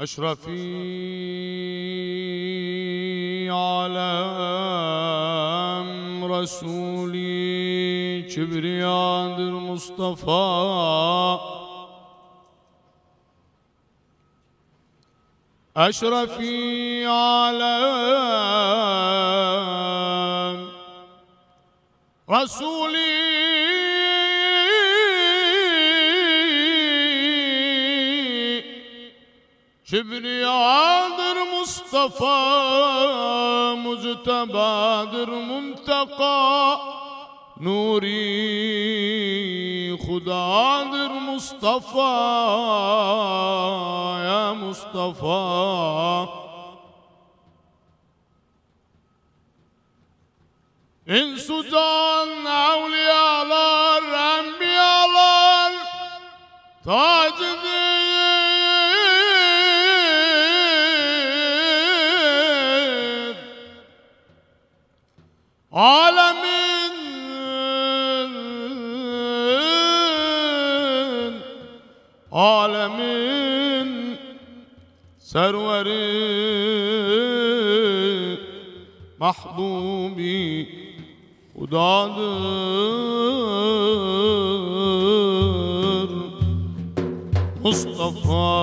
أشرفي عالم رسولي كبرياء المصطفى. أشرفي عالم رسولي Kibriyadır Mustafa Muctebadır Muntaka Nuri Hudadır Mustafa Ya Mustafa. İnsudan evliyalar, Alemin Alemin serveri mahbubi hudadır. Mustafa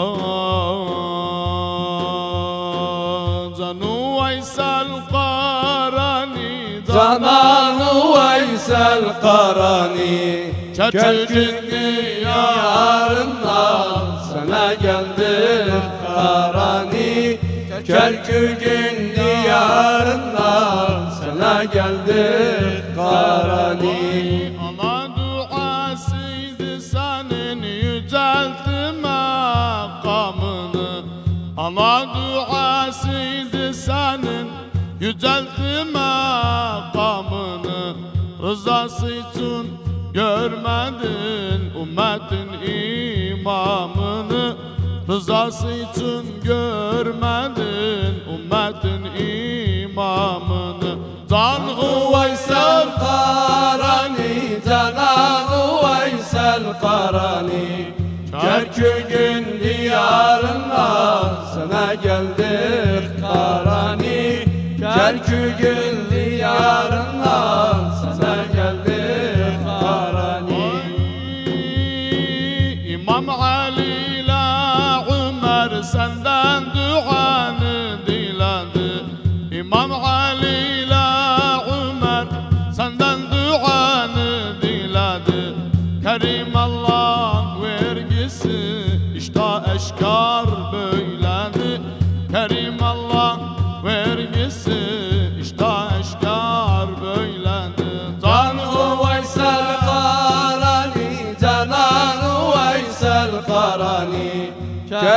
Karani Çerçün Yarından sana geldi Karani. Kerkük'ün diyarından sana geldi Karani. Ana duasıydı senin yüceltti makamını. Ana duasıydı senin yüceltti İçin görmedin ümmetin imamını. Rızası için görmedin ümmetin imamını. Canhu Veysel Karani Cananı Veysel Karani. Kerkük'ün diyarından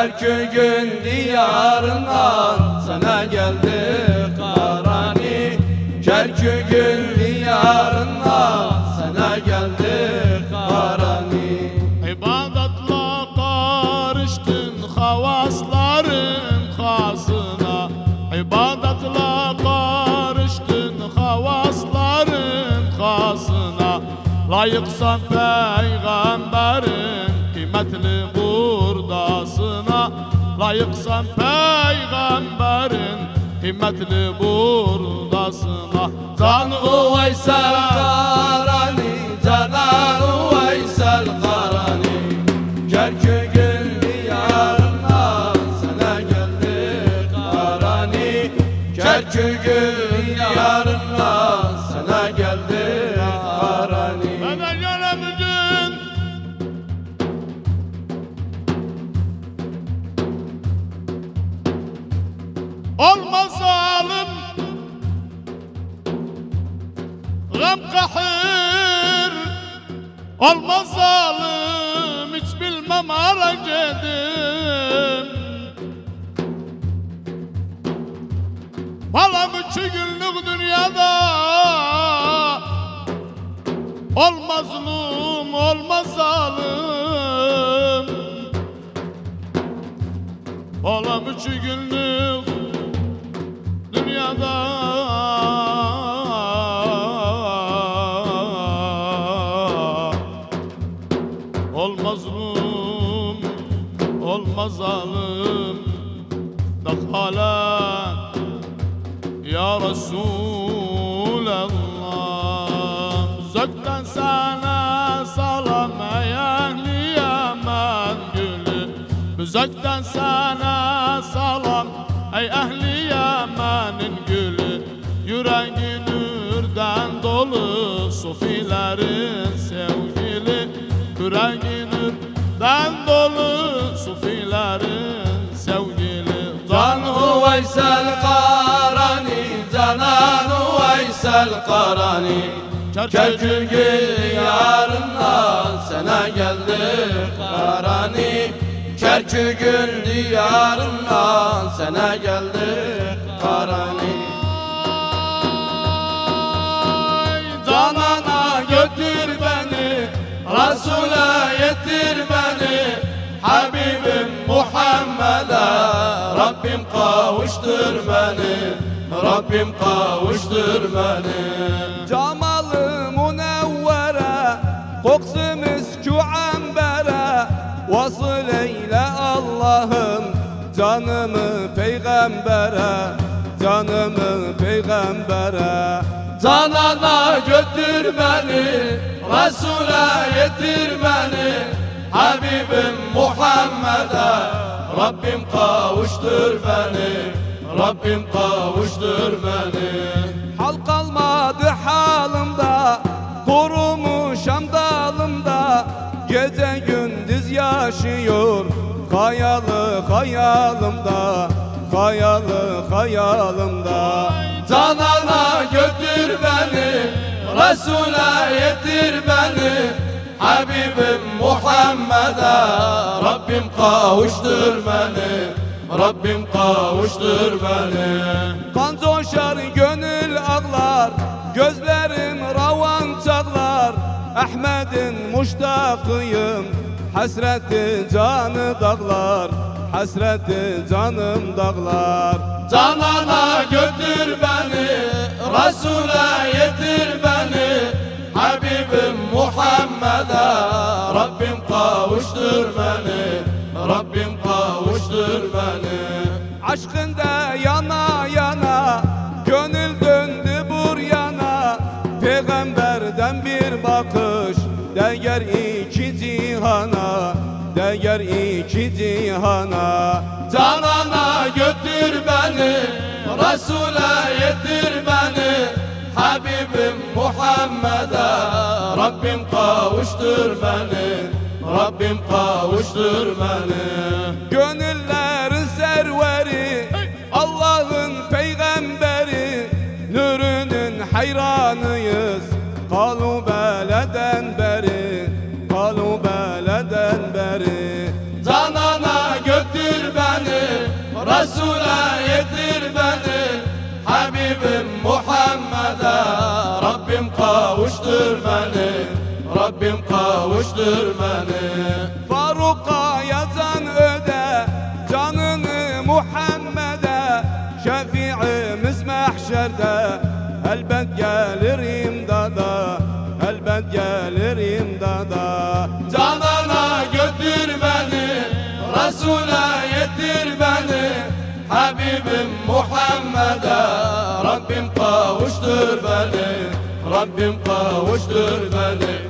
Kerkük'ün diyarından sana geldi Karani. Kerkük'ün diyarından sana geldi Karani. İbadatla karıştın havasların hasına İbadatla karıştın havasların hasına Layıksan peygamberin kıymetli Layıksan peygamberin kıymetli burdasına. Canı Veysel Karani Cananı Gam kahir Olmaz zalim Hiç bilmem aracedim Vallahi üç günlük dünyada. Olmaz zulüm, olmaz zalim. Olam üç günlük dünyada لقالا يا رسول الله زكتا sana salam ey ehli Yaman gülü Büzekten sana salam ey ehli Yaman'ın gülü Yüreği nurdan dolu sufilerin sevgili Yüreği nurdan dolu Uveysel Karani Canan Uveysel Karani. Kerkük'ün yarından sana geldi Karani. Kerkük'ün diyarından sana geldi Karani. Canana götür beni Resul'e yetir beni Habibim Muhammed'e Rabbim kavuştur beni Rabbim kavuştur beni. Camalı munevvere Koksu miskü ambere Vasıl eyle Allah'ım Canımı peygambere Canımı peygambere. Canana götür beni Resul'e yetir beni Habibim Muhammed'e Rabbim kavuştur beni Rabbim kavuştur beni. Hal kalmadı halimde Kurumuşam dalımda Gece gündüz yaşıyor Hayalı hayalımda Hayalı hayalımda. Canana götür beni Resul'e yetir beni Habibim Muhammed'e Rabbim kavuştur beni. Rabbim kavuştur beni. Kan coşar gönül ağlar Gözlerim ravan çağlar Ahmet'in muştakıyım Hasreti canı dağlar. Hasreti canım dağlar. Canana götür beni Resul'e yetir beni Muhammed'e Rabbim kavuştur beni Rabbim kavuştur beni. Aşkında yana yana Gönül döndü buryana Peygamberden bir bakış Değer iki cihana. Değer iki cihana. Canana götür beni Resul'e yetir Muhammed'e Rabbim kavuştur beni Rabbim kavuştur beni. Gönüllerin serveri Allah'ın peygamberi Nurunun hayranıyız. Kalu kavuştur beni. Rabbim kavuştur beni. Faruk'a yazan öde Canını Muhammed'e Şefi'imiz mahşerde. Elbet gelir imdada Elbet gelir imdada. Canana götür beni Resul'e yetir beni. Habibim Muhammed'e Rabbim kavuştur beni